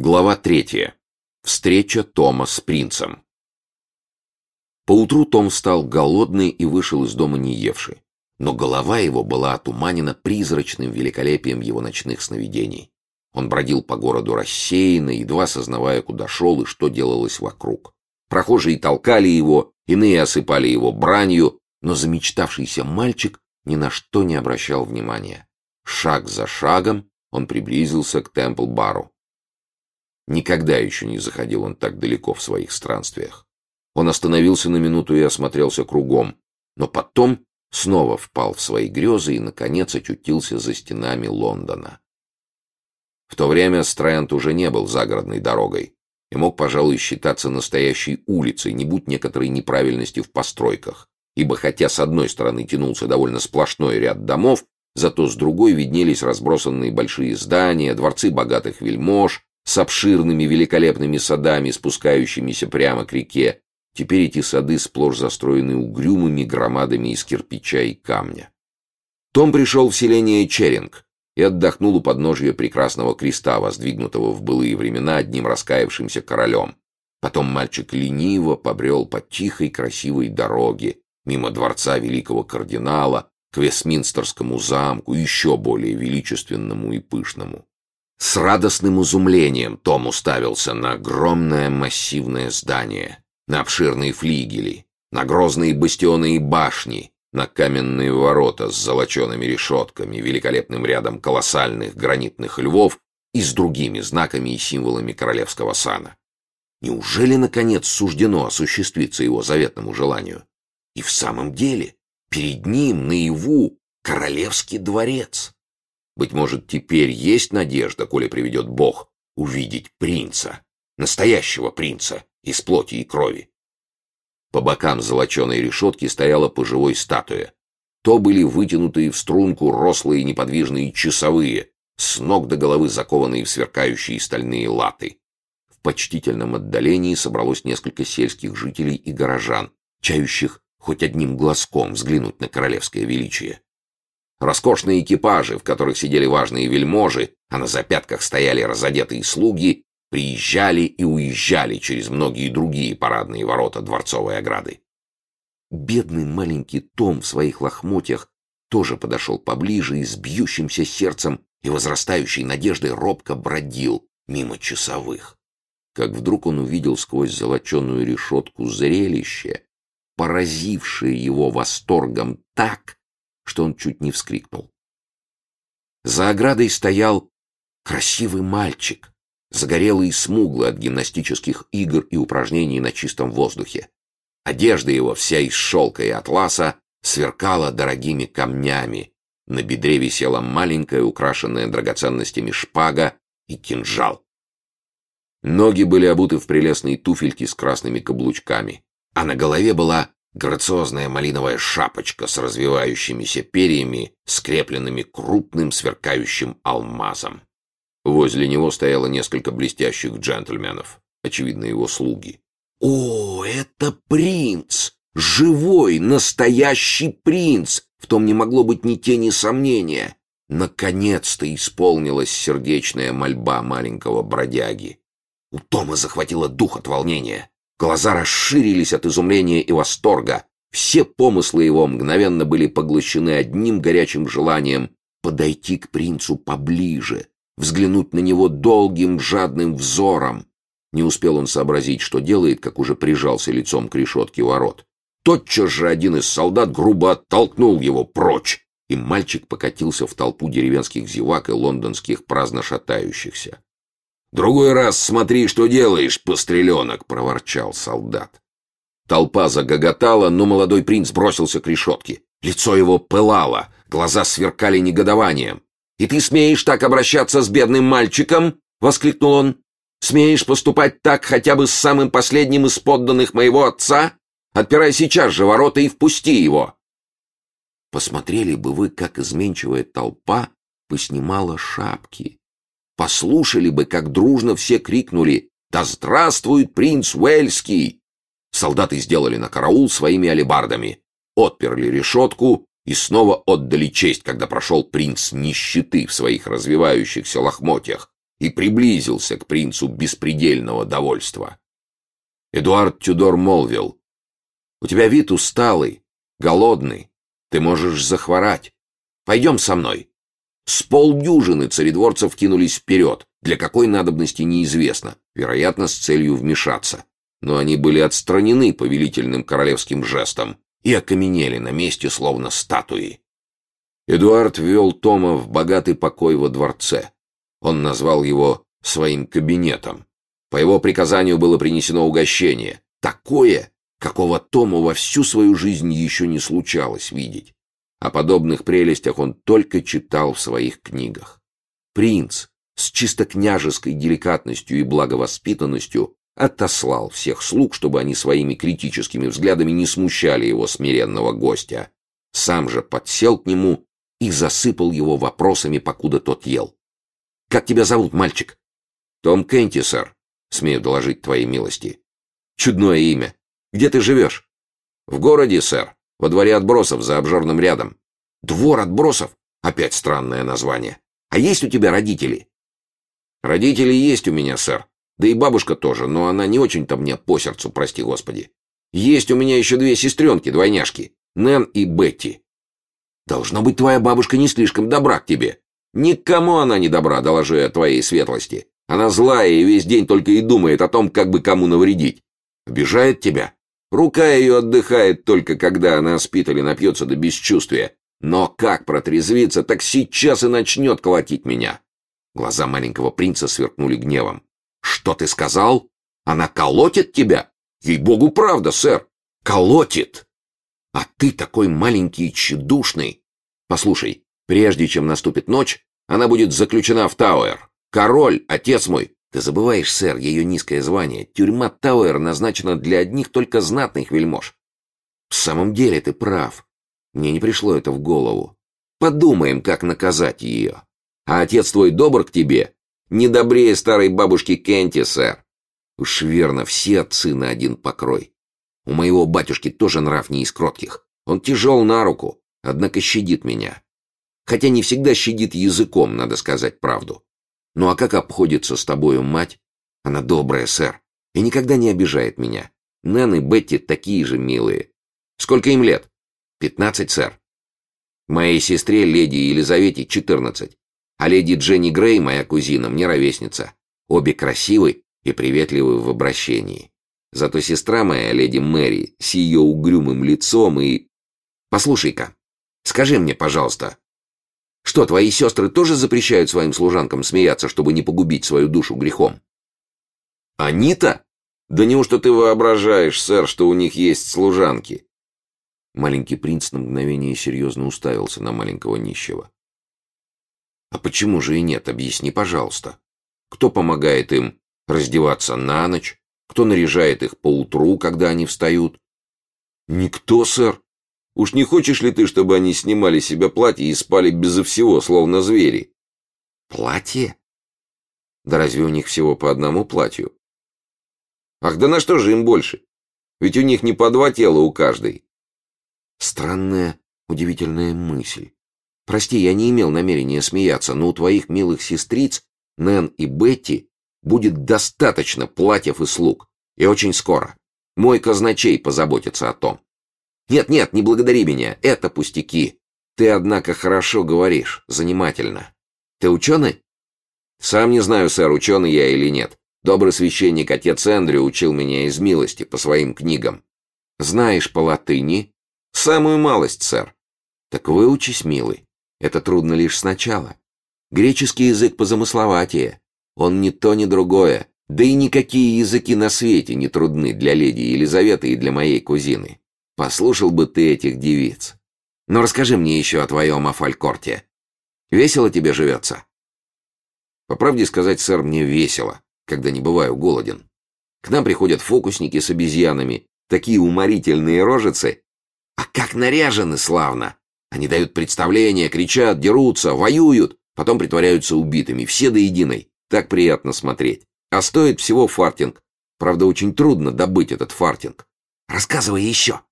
Глава третья. Встреча Тома с принцем. Поутру Том встал голодный и вышел из дома не евший. Но голова его была отуманена призрачным великолепием его ночных сновидений. Он бродил по городу рассеянно, едва сознавая, куда шел и что делалось вокруг. Прохожие толкали его, иные осыпали его бранью, но замечтавшийся мальчик ни на что не обращал внимания. Шаг за шагом он приблизился к Темпл-бару. Никогда еще не заходил он так далеко в своих странствиях. Он остановился на минуту и осмотрелся кругом, но потом снова впал в свои грезы и, наконец, очутился за стенами Лондона. В то время Стрэнд уже не был загородной дорогой и мог, пожалуй, считаться настоящей улицей, не будь некоторой неправильности в постройках, ибо хотя с одной стороны тянулся довольно сплошной ряд домов, зато с другой виднелись разбросанные большие здания, дворцы богатых вельмож, с обширными великолепными садами, спускающимися прямо к реке. Теперь эти сады сплошь застроены угрюмыми громадами из кирпича и камня. Том пришел в селение Черинг и отдохнул у подножия прекрасного креста, воздвигнутого в былые времена одним раскаявшимся королем. Потом мальчик лениво побрел по тихой красивой дороге, мимо дворца великого кардинала, к Вестминстерскому замку, еще более величественному и пышному. С радостным изумлением Том уставился на огромное массивное здание, на обширные флигели, на грозные бастионы и башни, на каменные ворота с золочеными решетками, великолепным рядом колоссальных гранитных львов и с другими знаками и символами королевского сана. Неужели, наконец, суждено осуществиться его заветному желанию? И в самом деле, перед ним, наяву, королевский дворец. Быть может, теперь есть надежда, коли приведет Бог, увидеть принца, настоящего принца, из плоти и крови. По бокам золоченой решетки стояла поживой статуя. То были вытянутые в струнку рослые неподвижные часовые, с ног до головы закованные в сверкающие стальные латы. В почтительном отдалении собралось несколько сельских жителей и горожан, чающих хоть одним глазком взглянуть на королевское величие. Роскошные экипажи, в которых сидели важные вельможи, а на запятках стояли разодетые слуги, приезжали и уезжали через многие другие парадные ворота дворцовой ограды. Бедный маленький Том в своих лохмотьях тоже подошел поближе и с бьющимся сердцем и возрастающей надеждой робко бродил мимо часовых. Как вдруг он увидел сквозь золоченую решетку зрелище, поразившее его восторгом так, что он чуть не вскрикнул. За оградой стоял красивый мальчик, загорелый и смуглый от гимнастических игр и упражнений на чистом воздухе. Одежда его, вся из шелка и атласа, сверкала дорогими камнями. На бедре висела маленькая, украшенная драгоценностями шпага и кинжал. Ноги были обуты в прелестные туфельки с красными каблучками, а на голове была Грациозная малиновая шапочка с развивающимися перьями, скрепленными крупным сверкающим алмазом. Возле него стояло несколько блестящих джентльменов, очевидно, его слуги. «О, это принц! Живой, настоящий принц!» В том не могло быть ни тени сомнения. Наконец-то исполнилась сердечная мольба маленького бродяги. У Тома захватило дух от волнения. Глаза расширились от изумления и восторга. Все помыслы его мгновенно были поглощены одним горячим желанием подойти к принцу поближе, взглянуть на него долгим жадным взором. Не успел он сообразить, что делает, как уже прижался лицом к решетке ворот. Тотчас же один из солдат грубо оттолкнул его прочь, и мальчик покатился в толпу деревенских зевак и лондонских праздно шатающихся. «Другой раз смотри, что делаешь, постреленок!» — проворчал солдат. Толпа загоготала, но молодой принц бросился к решетке. Лицо его пылало, глаза сверкали негодованием. «И ты смеешь так обращаться с бедным мальчиком?» — воскликнул он. «Смеешь поступать так хотя бы с самым последним из подданных моего отца? Отпирай сейчас же ворота и впусти его!» Посмотрели бы вы, как изменчивая толпа поснимала шапки Послушали бы, как дружно все крикнули «Да здравствует принц Уэльский!» Солдаты сделали на караул своими алебардами, отперли решетку и снова отдали честь, когда прошел принц нищеты в своих развивающихся лохмотьях, и приблизился к принцу беспредельного довольства. Эдуард Тюдор молвил, «У тебя вид усталый, голодный, ты можешь захворать. Пойдем со мной». С полдюжины царедворцев кинулись вперед, для какой надобности неизвестно, вероятно, с целью вмешаться. Но они были отстранены повелительным королевским жестом и окаменели на месте, словно статуи. Эдуард ввел Тома в богатый покой во дворце. Он назвал его своим кабинетом. По его приказанию было принесено угощение. Такое, какого Тому во всю свою жизнь еще не случалось видеть. О подобных прелестях он только читал в своих книгах. Принц с чисто княжеской деликатностью и благовоспитанностью отослал всех слуг, чтобы они своими критическими взглядами не смущали его смиренного гостя. Сам же подсел к нему и засыпал его вопросами, покуда тот ел. «Как тебя зовут, мальчик?» «Том Кенти, сэр», — смею доложить твоей милости. «Чудное имя. Где ты живешь?» «В городе, сэр. Во дворе отбросов, за обжорным рядом. Двор отбросов? Опять странное название. А есть у тебя родители? Родители есть у меня, сэр. Да и бабушка тоже, но она не очень-то мне по сердцу, прости господи. Есть у меня еще две сестренки, двойняшки. Нэн и Бетти. Должно быть, твоя бабушка не слишком добра к тебе. Никому она не добра, доложу я твоей светлости. Она злая и весь день только и думает о том, как бы кому навредить. Обижает тебя? Рука ее отдыхает только, когда она спит или напьется до бесчувствия. Но как протрезвиться, так сейчас и начнет колотить меня. Глаза маленького принца сверкнули гневом. «Что ты сказал? Она колотит тебя? Ей-богу, правда, сэр! Колотит! А ты такой маленький и тщедушный! Послушай, прежде чем наступит ночь, она будет заключена в Тауэр. Король, отец мой, ты забываешь, сэр, ее низкое звание. Тюрьма Тауэр назначена для одних только знатных вельмож. В самом деле ты прав. Мне не пришло это в голову. Подумаем, как наказать ее. А отец твой добр к тебе? Не добрее старой бабушки Кенти, сэр. Уж верно, все отцы на один покрой. У моего батюшки тоже нрав не из кротких. Он тяжел на руку, однако щадит меня. Хотя не всегда щадит языком, надо сказать правду. Ну а как обходится с тобою мать? Она добрая, сэр, и никогда не обижает меня. Нэн и Бетти такие же милые. Сколько им лет? Пятнадцать, сэр. Моей сестре, леди Елизавете, четырнадцать. А леди Дженни Грей, моя кузина, мне ровесница. Обе красивы и приветливы в обращении. Зато сестра моя, леди Мэри, с ее угрюмым лицом и... Послушай-ка, скажи мне, пожалуйста, что, твои сестры тоже запрещают своим служанкам смеяться, чтобы не погубить свою душу грехом? Они-то? Да неужто ты воображаешь, сэр, что у них есть служанки? Маленький принц на мгновение серьезно уставился на маленького нищего. А почему же и нет, объясни, пожалуйста. Кто помогает им раздеваться на ночь? Кто наряжает их по утру, когда они встают? Никто, сэр. Уж не хочешь ли ты, чтобы они снимали себе платье и спали безо всего, словно звери? Платье? Да разве у них всего по одному платью? Ах, да на что же им больше? Ведь у них не по два тела у каждой. Странная, удивительная мысль. Прости, я не имел намерения смеяться, но у твоих милых сестриц, Нэн и Бетти, будет достаточно платьев и слуг. И очень скоро. Мой казначей позаботится о том. Нет-нет, не благодари меня, это пустяки. Ты, однако, хорошо говоришь, занимательно. Ты ученый? Сам не знаю, сэр, ученый я или нет. Добрый священник отец Эндрю учил меня из милости по своим книгам. Знаешь по латыни? Самую малость, сэр. Так выучись, милый. Это трудно лишь сначала. Греческий язык позамысловатее. Он ни то, ни другое. Да и никакие языки на свете не трудны для леди Елизаветы и для моей кузины. Послушал бы ты этих девиц. Но расскажи мне еще о твоем Афалькорте. Весело тебе живется? По правде сказать, сэр, мне весело, когда не бываю голоден. К нам приходят фокусники с обезьянами, такие уморительные рожицы. А как наряжены славно! Они дают представления, кричат, дерутся, воюют, потом притворяются убитыми, все до единой. Так приятно смотреть. А стоит всего фартинг. Правда, очень трудно добыть этот фартинг. Рассказывай еще.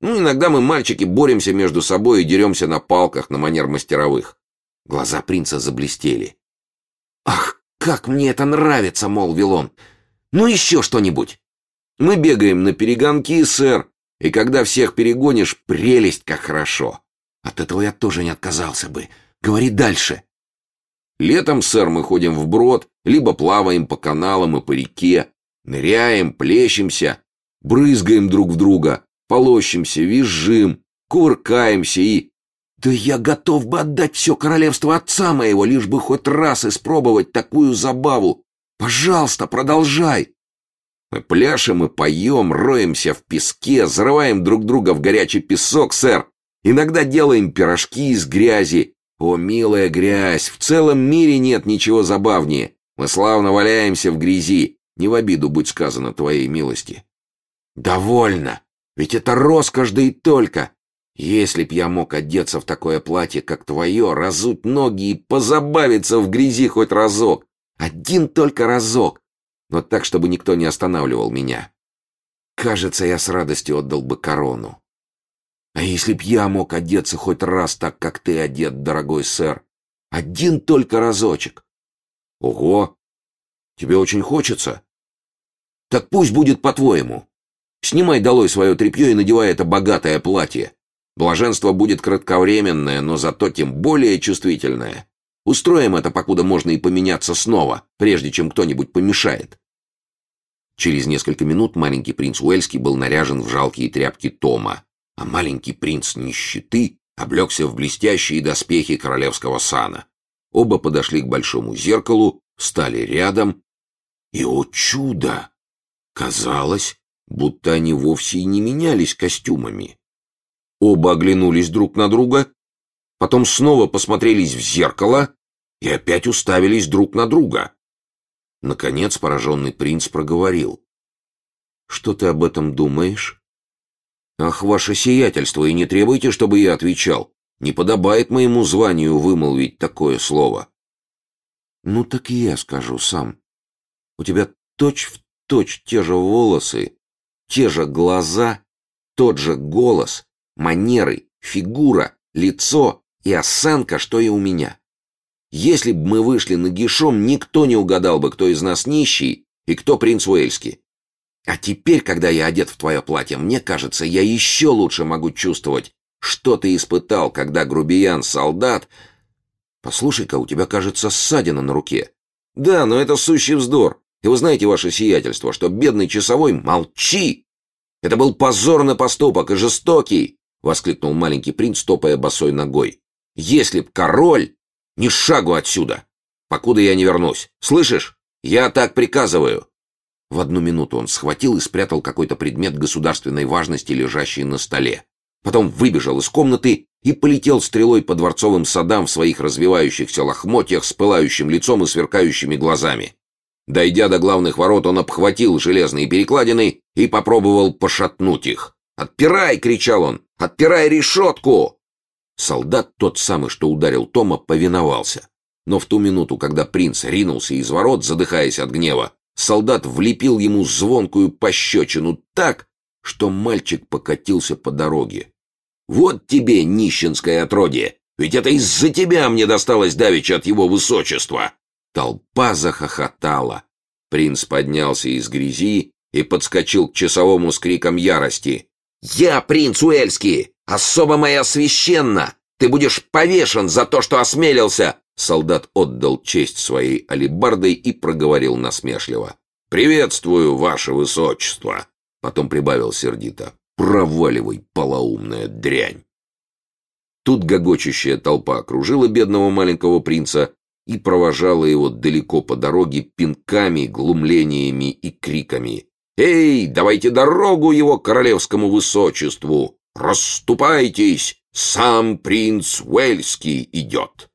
Ну, иногда мы, мальчики, боремся между собой и деремся на палках на манер мастеровых. Глаза принца заблестели. «Ах, как мне это нравится!» — молвил он. «Ну еще что-нибудь!» «Мы бегаем на перегонки, сэр, и когда всех перегонишь, прелесть как хорошо!» «От этого я тоже не отказался бы. Говори дальше!» «Летом, сэр, мы ходим вброд, либо плаваем по каналам и по реке, ныряем, плещемся, брызгаем друг в друга, полощемся, визжим, кувыркаемся и... Да я готов бы отдать все королевство отца моего, лишь бы хоть раз испробовать такую забаву. Пожалуйста, продолжай. Мы пляшем и поем, роемся в песке, зарываем друг друга в горячий песок, сэр. Иногда делаем пирожки из грязи. О, милая грязь, в целом мире нет ничего забавнее. Мы славно валяемся в грязи. Не в обиду будь сказано твоей милости. Довольно. Ведь это роскошь, да и только. Если б я мог одеться в такое платье, как твое, разуть ноги и позабавиться в грязи хоть разок. Один только разок. Но так, чтобы никто не останавливал меня. Кажется, я с радостью отдал бы корону. А если б я мог одеться хоть раз так, как ты одет, дорогой сэр? Один только разочек. Ого! Тебе очень хочется? Так пусть будет по-твоему. Снимай долой свое тряпье и надевай это богатое платье. Блаженство будет кратковременное, но зато тем более чувствительное. Устроим это, покуда можно и поменяться снова, прежде чем кто-нибудь помешает. Через несколько минут маленький принц Уэльский был наряжен в жалкие тряпки Тома, а маленький принц нищеты облегся в блестящие доспехи королевского сана. Оба подошли к большому зеркалу, встали рядом, и, о чудо! Казалось, будто они вовсе и не менялись костюмами. Оба оглянулись друг на друга, потом снова посмотрелись в зеркало и опять уставились друг на друга. Наконец пораженный принц проговорил. «Что ты об этом думаешь?» «Ах, ваше сиятельство, и не требуйте, чтобы я отвечал. Не подобает моему званию вымолвить такое слово». «Ну так и я скажу сам. У тебя точь-в-точь точь те же волосы, те же глаза, тот же голос, манеры, фигура, лицо и осанка, что и у меня. Если бы мы вышли на гишом, никто не угадал бы, кто из нас нищий и кто принц Уэльский. А теперь, когда я одет в твое платье, мне кажется, я еще лучше могу чувствовать, что ты испытал, когда грубиян-солдат... Послушай-ка, у тебя, кажется, ссадина на руке. Да, но это сущий вздор. И вы знаете, ваше сиятельство, что бедный часовой... Молчи! Это был позорный поступок и жестокий, воскликнул маленький принц, топая босой ногой. Если б король... Ни шагу отсюда, покуда я не вернусь. Слышишь? Я так приказываю. В одну минуту он схватил и спрятал какой-то предмет государственной важности, лежащий на столе. Потом выбежал из комнаты и полетел стрелой по дворцовым садам в своих развивающихся лохмотьях с пылающим лицом и сверкающими глазами. Дойдя до главных ворот, он обхватил железные перекладины и попробовал пошатнуть их. «Отпирай!» — кричал он. «Отпирай решетку!» Солдат, тот самый, что ударил Тома, повиновался. Но в ту минуту, когда принц ринулся из ворот, задыхаясь от гнева, солдат влепил ему звонкую пощечину так, что мальчик покатился по дороге. «Вот тебе, нищенское отродье! Ведь это из-за тебя мне досталось давеча от его высочества!» Толпа захохотала. Принц поднялся из грязи и подскочил к часовому с криком ярости. «Я принц Уэльский! Особо моя священна! Ты будешь повешен за то, что осмелился!» Солдат отдал честь своей алебардой и проговорил насмешливо. «Приветствую, ваше высочество!» Потом прибавил сердито. «Проваливай, полоумная дрянь!» Тут гогочущая толпа окружила бедного маленького принца и провожала его далеко по дороге пинками, глумлениями и криками. «Эй, давайте дорогу его королевскому высочеству! Расступайтесь! Сам принц Уэльский идет!»